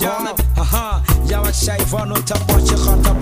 ja Haha, ja wat zij van het je gaat